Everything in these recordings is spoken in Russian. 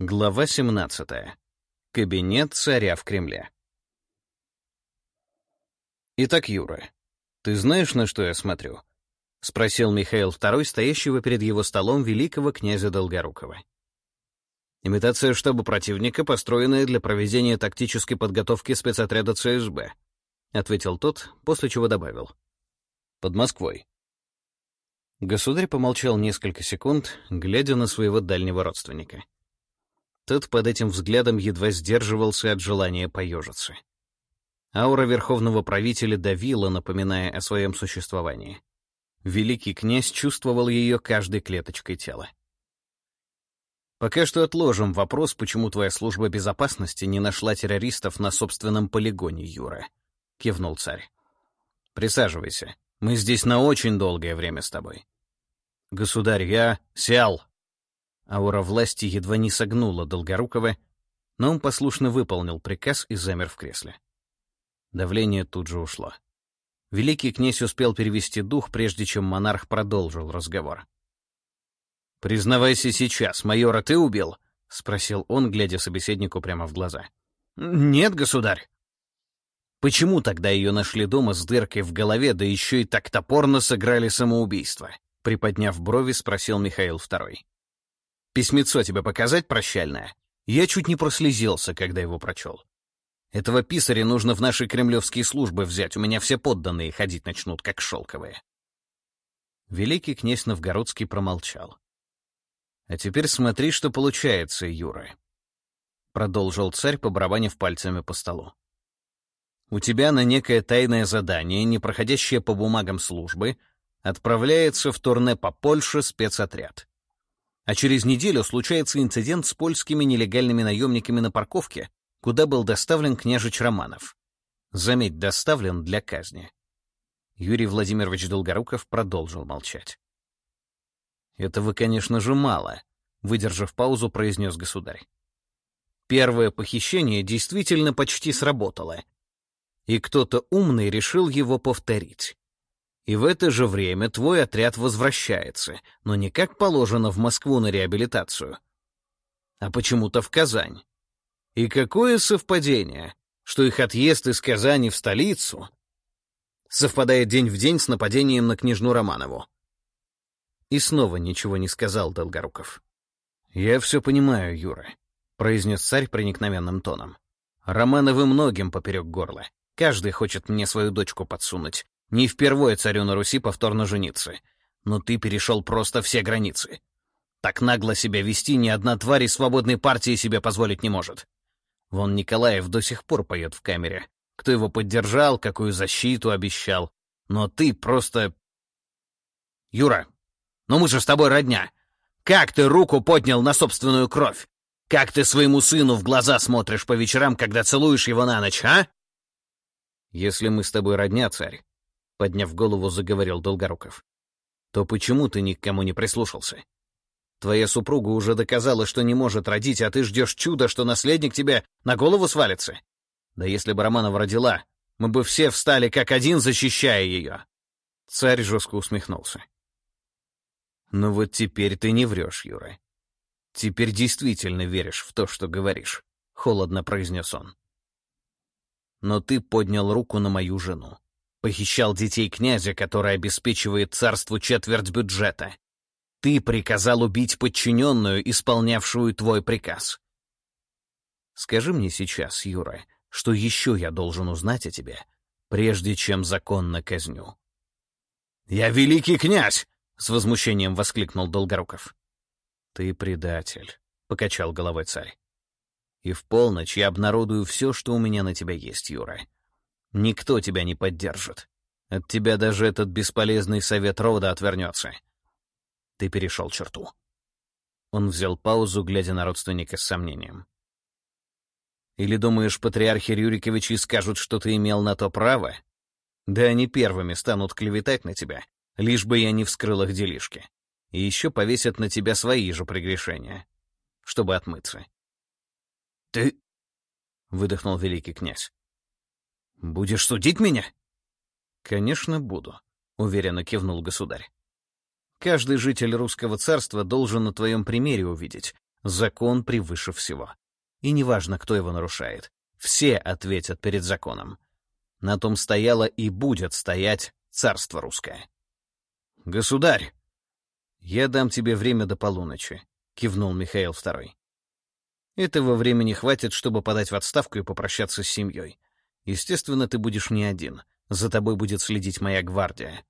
Глава 17. Кабинет царя в Кремле. «Итак, Юра, ты знаешь, на что я смотрю?» — спросил Михаил II, стоящего перед его столом великого князя Долгорукова. «Имитация штаба противника, построенная для проведения тактической подготовки спецотряда ЦСБ», — ответил тот, после чего добавил. «Под Москвой». Государь помолчал несколько секунд, глядя на своего дальнего родственника. Тот под этим взглядом едва сдерживался от желания поежиться. Аура верховного правителя давила, напоминая о своем существовании. Великий князь чувствовал ее каждой клеточкой тела. «Пока что отложим вопрос, почему твоя служба безопасности не нашла террористов на собственном полигоне, Юра», — кивнул царь. «Присаживайся. Мы здесь на очень долгое время с тобой». «Государь, я сял», Аура власти едва не согнула Долгорукова, но он послушно выполнил приказ и замер в кресле. Давление тут же ушло. Великий князь успел перевести дух, прежде чем монарх продолжил разговор. «Признавайся сейчас, майора ты убил?» — спросил он, глядя собеседнику прямо в глаза. «Нет, государь». «Почему тогда ее нашли дома с дыркой в голове, да еще и так топорно сыграли самоубийство?» Приподняв брови, спросил Михаил II. Письмецо тебе показать прощальное? Я чуть не прослезился, когда его прочел. Этого писаря нужно в наши кремлевские службы взять, у меня все подданные ходить начнут, как шелковые. Великий князь Новгородский промолчал. «А теперь смотри, что получается, Юра», — продолжил царь, побарабанив пальцами по столу. «У тебя на некое тайное задание, не проходящее по бумагам службы, отправляется в турне по Польше спецотряд а через неделю случается инцидент с польскими нелегальными наемниками на парковке, куда был доставлен княжич Романов. Заметь, доставлен для казни. Юрий Владимирович Долгоруков продолжил молчать. «Этого, конечно же, мало», — выдержав паузу, произнес государь. Первое похищение действительно почти сработало, и кто-то умный решил его повторить. И в это же время твой отряд возвращается, но не как положено в Москву на реабилитацию, а почему-то в Казань. И какое совпадение, что их отъезд из Казани в столицу совпадает день в день с нападением на княжну Романову. И снова ничего не сказал Долгоруков. «Я все понимаю, Юра», — произнес царь проникновенным тоном. «Романовы многим поперек горла. Каждый хочет мне свою дочку подсунуть, не впервые царю на Руси повторно жениться. Но ты перешел просто все границы. Так нагло себя вести ни одна тварь из свободной партии себе позволить не может. Вон Николаев до сих пор поет в камере. Кто его поддержал, какую защиту обещал. Но ты просто... Юра, ну мы же с тобой родня. Как ты руку поднял на собственную кровь? Как ты своему сыну в глаза смотришь по вечерам, когда целуешь его на ночь, а? Если мы с тобой родня, царь, подняв голову, заговорил Долгоруков. То почему ты никому не прислушался? Твоя супруга уже доказала, что не может родить, а ты ждешь чуда, что наследник тебе на голову свалится. Да если бы Романова родила, мы бы все встали как один, защищая ее. Царь жестко усмехнулся. Ну вот теперь ты не врешь, Юра. Теперь действительно веришь в то, что говоришь, — холодно произнес он. Но ты поднял руку на мою жену. Похищал детей князя, который обеспечивает царству четверть бюджета. Ты приказал убить подчиненную, исполнявшую твой приказ. Скажи мне сейчас, Юра, что еще я должен узнать о тебе, прежде чем законно казню? «Я великий князь!» — с возмущением воскликнул Долгоруков. «Ты предатель», — покачал головой царь. «И в полночь я обнародую все, что у меня на тебя есть, Юра. Никто тебя не поддержит. От тебя даже этот бесполезный совет рода отвернется. Ты перешел черту. Он взял паузу, глядя на родственника с сомнением. Или думаешь, патриархи Рюриковичи скажут, что ты имел на то право? Да они первыми станут клеветать на тебя, лишь бы я не вскрыл их делишки. И еще повесят на тебя свои же прегрешения, чтобы отмыться. «Ты...» — выдохнул великий князь. «Будешь судить меня?» «Конечно, буду», — уверенно кивнул государь. «Каждый житель русского царства должен на твоем примере увидеть, закон превыше всего. И неважно, кто его нарушает, все ответят перед законом. На том стояло и будет стоять царство русское. «Государь!» «Я дам тебе время до полуночи», — кивнул Михаил II. «Этого времени хватит, чтобы подать в отставку и попрощаться с семьей. Естественно, ты будешь не один. За тобой будет следить моя гвардия.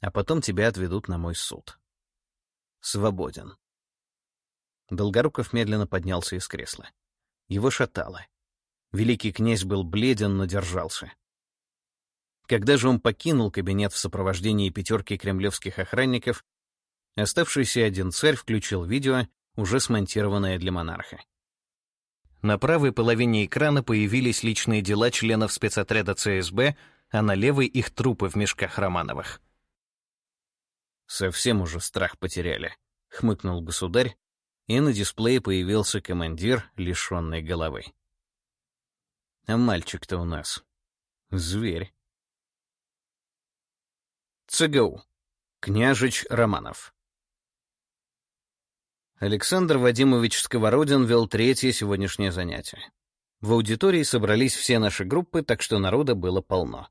А потом тебя отведут на мой суд. Свободен». Долгоруков медленно поднялся из кресла. Его шатало. Великий князь был бледен, но держался. Когда же он покинул кабинет в сопровождении пятерки кремлевских охранников, оставшийся один царь включил видео, уже смонтированное для монарха. На правой половине экрана появились личные дела членов спецотряда ЦСБ, а на левой — их трупы в мешках Романовых. «Совсем уже страх потеряли», — хмыкнул государь, и на дисплее появился командир, лишенный головы. «А мальчик-то у нас зверь». ЦГУ. Княжич Романов. Александр Вадимович Сковородин вел третье сегодняшнее занятие. В аудитории собрались все наши группы, так что народа было полно.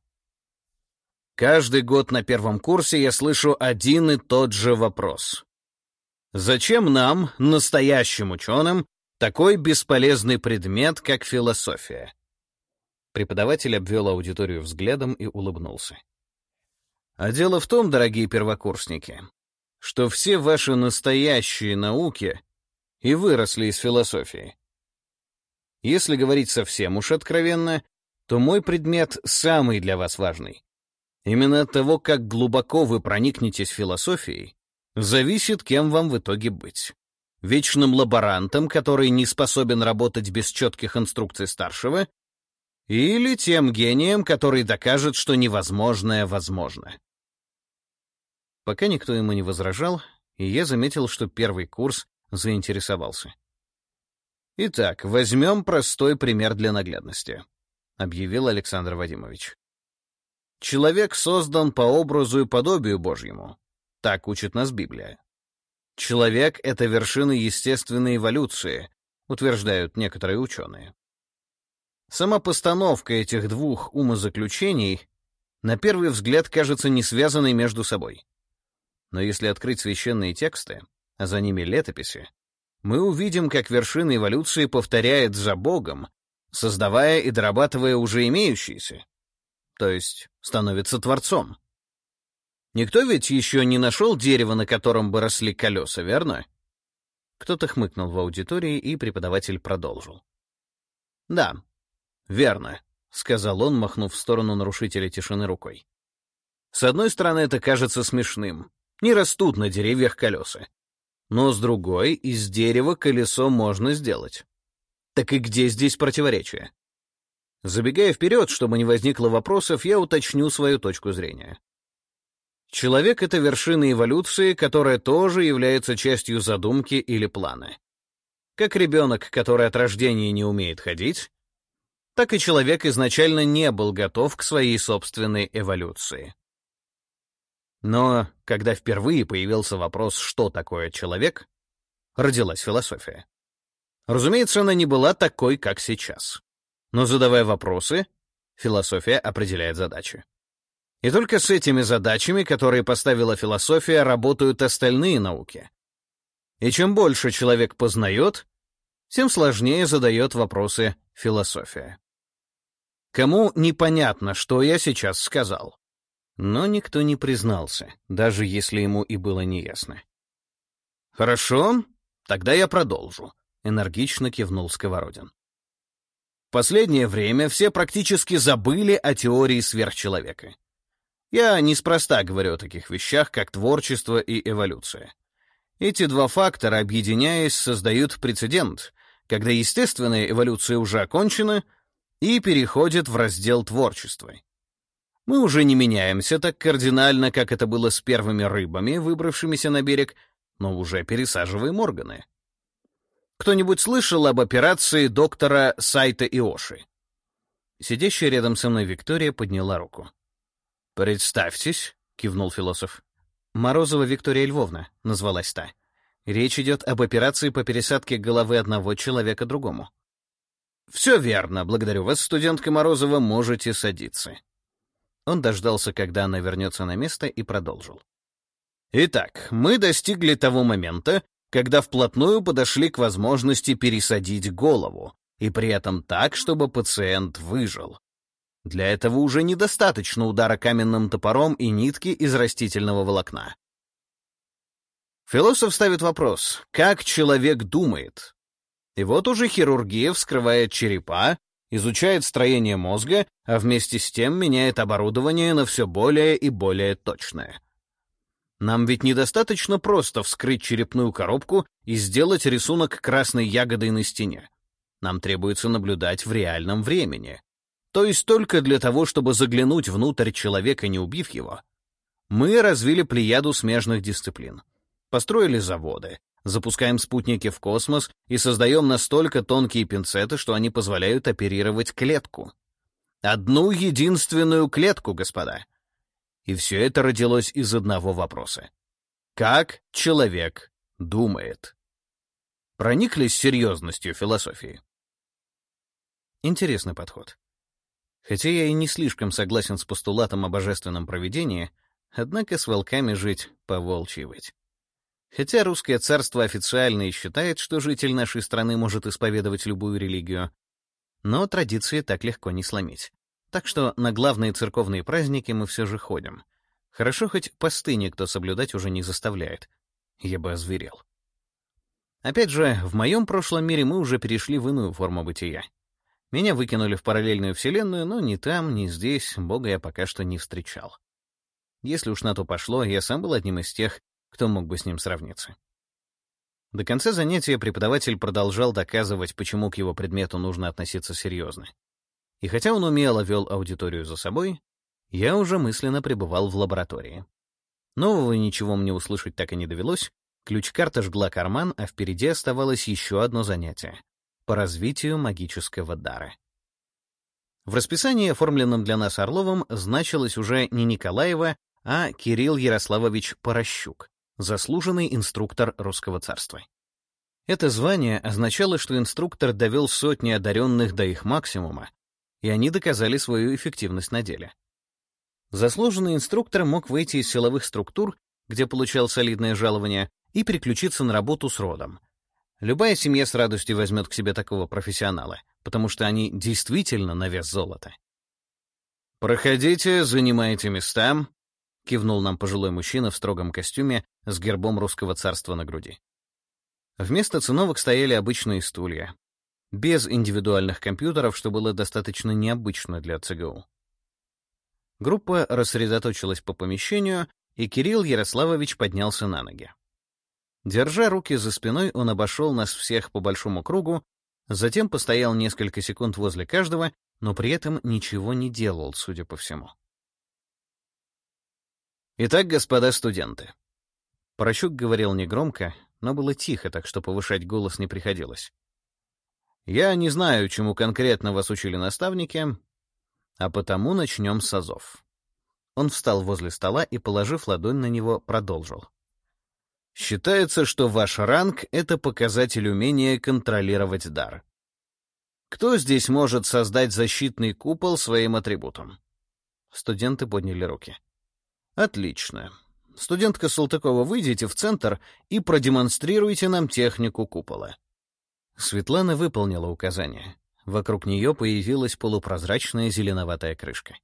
Каждый год на первом курсе я слышу один и тот же вопрос. Зачем нам, настоящим ученым, такой бесполезный предмет, как философия? Преподаватель обвел аудиторию взглядом и улыбнулся. А дело в том, дорогие первокурсники, что все ваши настоящие науки и выросли из философии. Если говорить совсем уж откровенно, то мой предмет самый для вас важный. Именно от того, как глубоко вы проникнетесь философией, зависит, кем вам в итоге быть. Вечным лаборантом, который не способен работать без четких инструкций старшего, или тем гением, который докажет, что невозможное возможно. Пока никто ему не возражал, и я заметил, что первый курс заинтересовался. «Итак, возьмем простой пример для наглядности», — объявил Александр Вадимович. «Человек создан по образу и подобию Божьему. Так учит нас Библия. Человек — это вершина естественной эволюции, утверждают некоторые ученые. Сама постановка этих двух умозаключений на первый взгляд кажется не связанной между собой. Но если открыть священные тексты, а за ними летописи, мы увидим, как вершина эволюции повторяет за Богом, создавая и дорабатывая уже имеющиеся, то есть становится Творцом. Никто ведь еще не нашел дерево, на котором бы росли колеса, верно? Кто-то хмыкнул в аудитории, и преподаватель продолжил. «Да, верно», — сказал он, махнув в сторону нарушителя тишины рукой. «С одной стороны, это кажется смешным, не растут на деревьях колеса. Но с другой, из дерева колесо можно сделать. Так и где здесь противоречие? Забегая вперед, чтобы не возникло вопросов, я уточню свою точку зрения. Человек — это вершина эволюции, которая тоже является частью задумки или плана. Как ребенок, который от рождения не умеет ходить, так и человек изначально не был готов к своей собственной эволюции. Но когда впервые появился вопрос, что такое человек, родилась философия. Разумеется, она не была такой, как сейчас. Но задавая вопросы, философия определяет задачи. И только с этими задачами, которые поставила философия, работают остальные науки. И чем больше человек познает, тем сложнее задает вопросы философия. Кому непонятно, что я сейчас сказал? Но никто не признался, даже если ему и было неясно. «Хорошо, тогда я продолжу», — энергично кивнул Сковородин. В последнее время все практически забыли о теории сверхчеловека. Я неспроста говорю о таких вещах, как творчество и эволюция. Эти два фактора, объединяясь, создают прецедент, когда естественная эволюция уже окончена и переходит в раздел творчества. Мы уже не меняемся так кардинально, как это было с первыми рыбами, выбравшимися на берег, но уже пересаживаем органы. Кто-нибудь слышал об операции доктора Сайта Иоши? Сидящая рядом со мной Виктория подняла руку. «Представьтесь», — кивнул философ. «Морозова Виктория Львовна», — назвалась та. Речь идет об операции по пересадке головы одного человека другому. «Все верно. Благодарю вас, студентка Морозова. Можете садиться». Он дождался, когда она вернется на место, и продолжил. «Итак, мы достигли того момента, когда вплотную подошли к возможности пересадить голову, и при этом так, чтобы пациент выжил. Для этого уже недостаточно удара каменным топором и нитки из растительного волокна. Философ ставит вопрос, как человек думает? И вот уже хирургия вскрывает черепа, изучает строение мозга, а вместе с тем меняет оборудование на все более и более точное. Нам ведь недостаточно просто вскрыть черепную коробку и сделать рисунок красной ягодой на стене. Нам требуется наблюдать в реальном времени. То есть только для того, чтобы заглянуть внутрь человека, не убив его. Мы развили плеяду смежных дисциплин. Построили заводы, запускаем спутники в космос и создаем настолько тонкие пинцеты, что они позволяют оперировать клетку. Одну единственную клетку, господа. И все это родилось из одного вопроса. Как человек думает? Прониклись серьезностью философии? Интересный подход. Хотя я и не слишком согласен с постулатом о божественном провидении, однако с волками жить по волчьи выть. Хотя русское царство официально и считает, что житель нашей страны может исповедовать любую религию, но традиции так легко не сломить. Так что на главные церковные праздники мы все же ходим. Хорошо, хоть посты никто соблюдать уже не заставляет. Я бы озверел. Опять же, в моем прошлом мире мы уже перешли в иную форму бытия. Меня выкинули в параллельную вселенную, но ни там, ни здесь Бога я пока что не встречал. Если уж на то пошло, я сам был одним из тех, кто мог бы с ним сравниться. До конца занятия преподаватель продолжал доказывать, почему к его предмету нужно относиться серьезно. И хотя он умело вел аудиторию за собой, я уже мысленно пребывал в лаборатории. Нового ничего мне услышать так и не довелось, ключ-карта жгла карман, а впереди оставалось еще одно занятие — по развитию магического дара. В расписании, оформленном для нас Орловым, значилось уже не Николаева, а Кирилл Ярославович Порощук, заслуженный инструктор русского царства. Это звание означало, что инструктор довел сотни одаренных до их максимума, и они доказали свою эффективность на деле. Заслуженный инструктор мог выйти из силовых структур, где получал солидное жалование, и переключиться на работу с родом. Любая семья с радостью возьмет к себе такого профессионала, потому что они действительно на вес золота. «Проходите, занимайте места», — кивнул нам пожилой мужчина в строгом костюме с гербом русского царства на груди. Вместо циновок стояли обычные стулья, без индивидуальных компьютеров, что было достаточно необычно для ЦГУ. Группа рассредоточилась по помещению, и Кирилл Ярославович поднялся на ноги. Держа руки за спиной, он обошел нас всех по большому кругу, затем постоял несколько секунд возле каждого, но при этом ничего не делал, судя по всему. Итак, господа студенты. Порощук говорил негромко, но было тихо, так что повышать голос не приходилось. Я не знаю, чему конкретно вас учили наставники, а потому начнем с азов. Он встал возле стола и, положив ладонь на него, продолжил. Считается, что ваш ранг — это показатель умения контролировать дар. Кто здесь может создать защитный купол своим атрибутом? Студенты подняли руки. Отлично. Студентка Салтыкова, выйдите в центр и продемонстрируйте нам технику купола. Светлана выполнила указание. Вокруг нее появилась полупрозрачная зеленоватая крышка.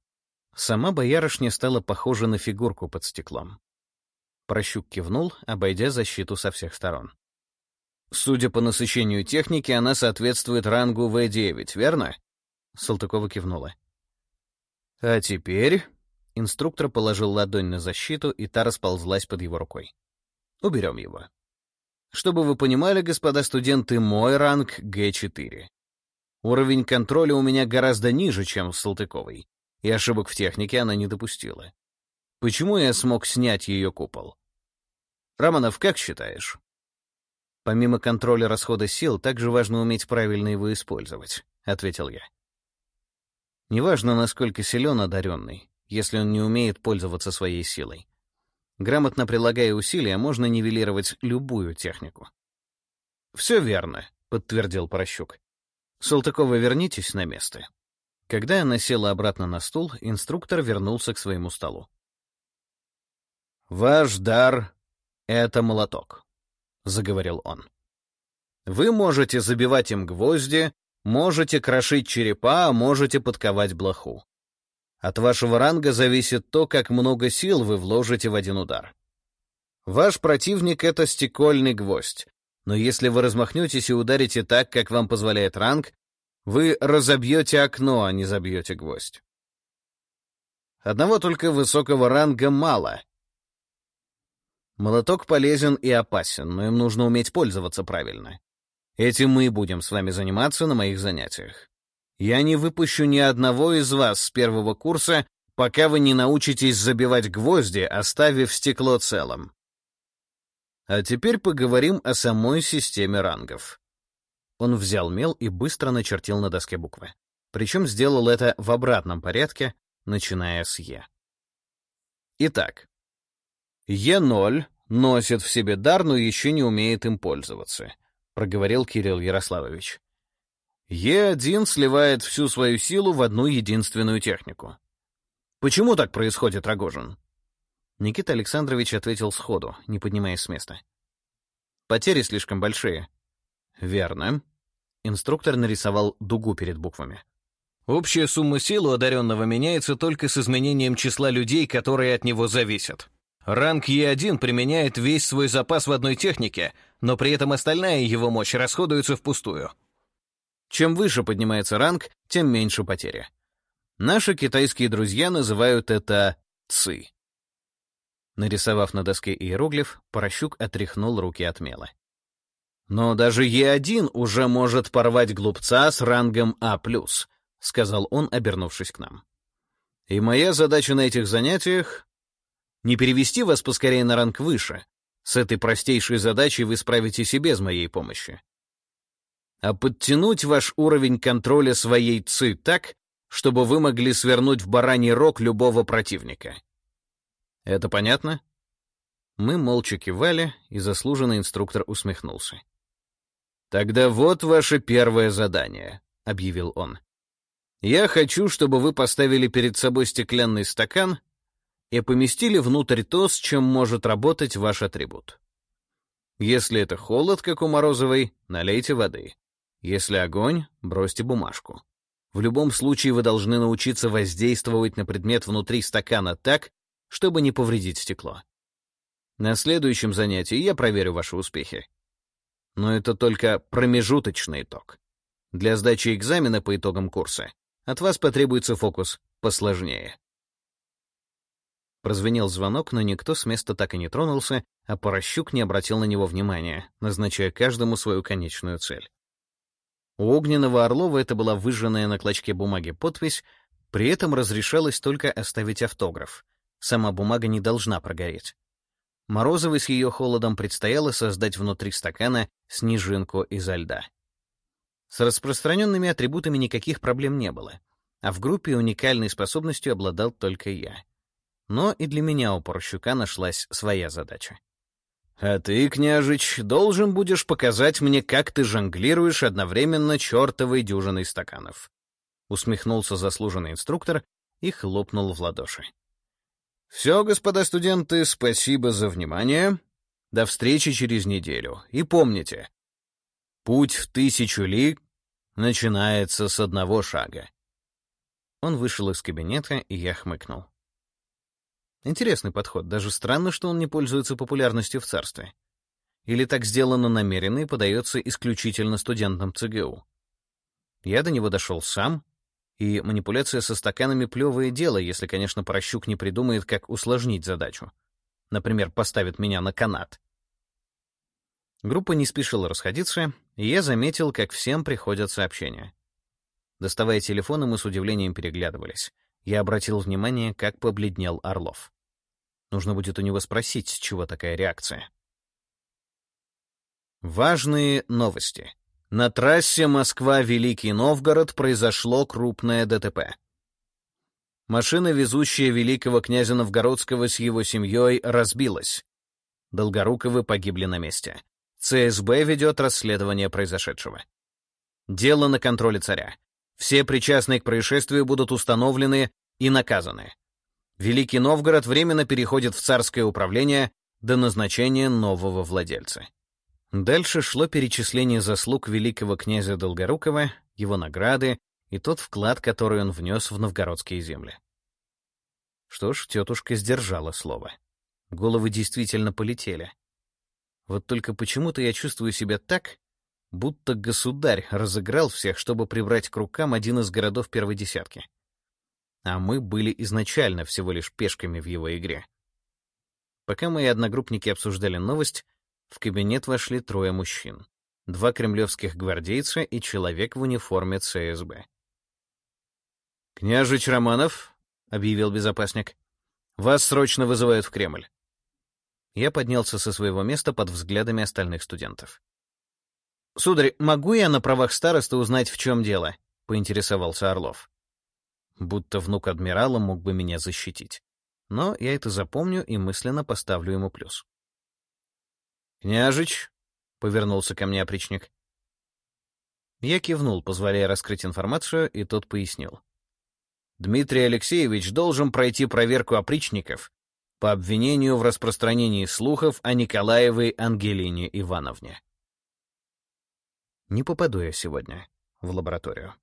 Сама боярышня стала похожа на фигурку под стеклом. Прощук кивнул, обойдя защиту со всех сторон. «Судя по насыщению техники, она соответствует рангу В9, верно?» Салтыкова кивнула. «А теперь...» Инструктор положил ладонь на защиту, и та расползлась под его рукой. «Уберем его. Чтобы вы понимали, господа студенты, мой ранг Г4. Уровень контроля у меня гораздо ниже, чем с Салтыковой, и ошибок в технике она не допустила. Почему я смог снять ее купол? Романов, как считаешь? Помимо контроля расхода сил, также важно уметь правильно его использовать, — ответил я. Неважно, насколько силен одаренный, если он не умеет пользоваться своей силой. Грамотно прилагая усилия, можно нивелировать любую технику. «Все верно», — подтвердил Порощук. «Салтыкова, вернитесь на место». Когда она села обратно на стул, инструктор вернулся к своему столу. «Ваш дар — это молоток», — заговорил он. «Вы можете забивать им гвозди, можете крошить черепа, а можете подковать блоху. От вашего ранга зависит то, как много сил вы вложите в один удар. Ваш противник — это стекольный гвоздь, но если вы размахнетесь и ударите так, как вам позволяет ранг, вы разобьете окно, а не забьете гвоздь. Одного только высокого ранга мало. Молоток полезен и опасен, но им нужно уметь пользоваться правильно. Этим мы и будем с вами заниматься на моих занятиях. Я не выпущу ни одного из вас с первого курса, пока вы не научитесь забивать гвозди, оставив стекло целым. А теперь поговорим о самой системе рангов. Он взял мел и быстро начертил на доске буквы. Причем сделал это в обратном порядке, начиная с Е. Итак, Е0 носит в себе дар, но еще не умеет им пользоваться, проговорил Кирилл Ярославович. Е1 сливает всю свою силу в одну единственную технику. Почему так происходит, Рогожин? Никита Александрович ответил сходу, не поднимаясь с места. Потери слишком большие. Верно. Инструктор нарисовал дугу перед буквами. Общая сумма сил у одаренного меняется только с изменением числа людей, которые от него зависят. Ранг Е1 применяет весь свой запас в одной технике, но при этом остальная его мощь расходуется впустую. Чем выше поднимается ранг, тем меньше потери. Наши китайские друзья называют это «ци». Нарисовав на доске иероглиф, Порощук отряхнул руки от мела. «Но даже Е1 уже может порвать глупца с рангом А+,» — сказал он, обернувшись к нам. «И моя задача на этих занятиях — не перевести вас поскорее на ранг выше. С этой простейшей задачей вы справитесь и без моей помощи а подтянуть ваш уровень контроля своей ЦИ так, чтобы вы могли свернуть в бараний рог любого противника. Это понятно? Мы молча кивали, и заслуженный инструктор усмехнулся. «Тогда вот ваше первое задание», — объявил он. «Я хочу, чтобы вы поставили перед собой стеклянный стакан и поместили внутрь то, с чем может работать ваш атрибут. Если это холод, как у Морозовой, налейте воды. Если огонь, бросьте бумажку. В любом случае вы должны научиться воздействовать на предмет внутри стакана так, чтобы не повредить стекло. На следующем занятии я проверю ваши успехи. Но это только промежуточный итог. Для сдачи экзамена по итогам курса от вас потребуется фокус посложнее. Прозвенел звонок, но никто с места так и не тронулся, а Порощук не обратил на него внимания, назначая каждому свою конечную цель. У Огненного Орлова это была выжженная на клочке бумаги подпись, при этом разрешалось только оставить автограф. Сама бумага не должна прогореть. Морозовой с ее холодом предстояло создать внутри стакана снежинку изо льда. С распространенными атрибутами никаких проблем не было, а в группе уникальной способностью обладал только я. Но и для меня у Порощука нашлась своя задача. А ты, княжич, должен будешь показать мне, как ты жонглируешь одновременно чертовой дюжиной стаканов. Усмехнулся заслуженный инструктор и хлопнул в ладоши. Все, господа студенты, спасибо за внимание. До встречи через неделю. И помните, путь в тысячу лиг начинается с одного шага. Он вышел из кабинета, и я хмыкнул. Интересный подход, даже странно, что он не пользуется популярностью в царстве. Или так сделано намеренно и подается исключительно студентам ЦГУ. Я до него дошел сам, и манипуляция со стаканами — плевое дело, если, конечно, Прощук не придумает, как усложнить задачу. Например, поставит меня на канат. Группа не спешила расходиться, и я заметил, как всем приходят сообщения. Доставая телефоны, мы с удивлением переглядывались. Я обратил внимание, как побледнел Орлов. Нужно будет у него спросить, с чего такая реакция. Важные новости. На трассе Москва-Великий Новгород произошло крупное ДТП. Машина, везущая великого князя Новгородского с его семьей, разбилась. Долгоруковы погибли на месте. ЦСБ ведет расследование произошедшего. Дело на контроле царя. Все причастные к происшествию будут установлены и наказаны. Великий Новгород временно переходит в царское управление до назначения нового владельца. Дальше шло перечисление заслуг великого князя Долгорукова, его награды и тот вклад, который он внес в новгородские земли. Что ж, тетушка сдержала слово. Головы действительно полетели. Вот только почему-то я чувствую себя так, будто государь разыграл всех, чтобы прибрать к рукам один из городов первой десятки. А мы были изначально всего лишь пешками в его игре. Пока мои одногруппники обсуждали новость, в кабинет вошли трое мужчин. Два кремлевских гвардейца и человек в униформе ЦСБ. «Княжич Романов», — объявил безопасник, — «вас срочно вызывают в Кремль». Я поднялся со своего места под взглядами остальных студентов. «Сударь, могу я на правах староста узнать, в чем дело?» — поинтересовался Орлов. Будто внук адмирала мог бы меня защитить. Но я это запомню и мысленно поставлю ему плюс. «Княжич», — повернулся ко мне опричник. Я кивнул, позволяя раскрыть информацию, и тот пояснил. Дмитрий Алексеевич должен пройти проверку опричников по обвинению в распространении слухов о Николаевой Ангелине Ивановне. Не попаду я сегодня в лабораторию.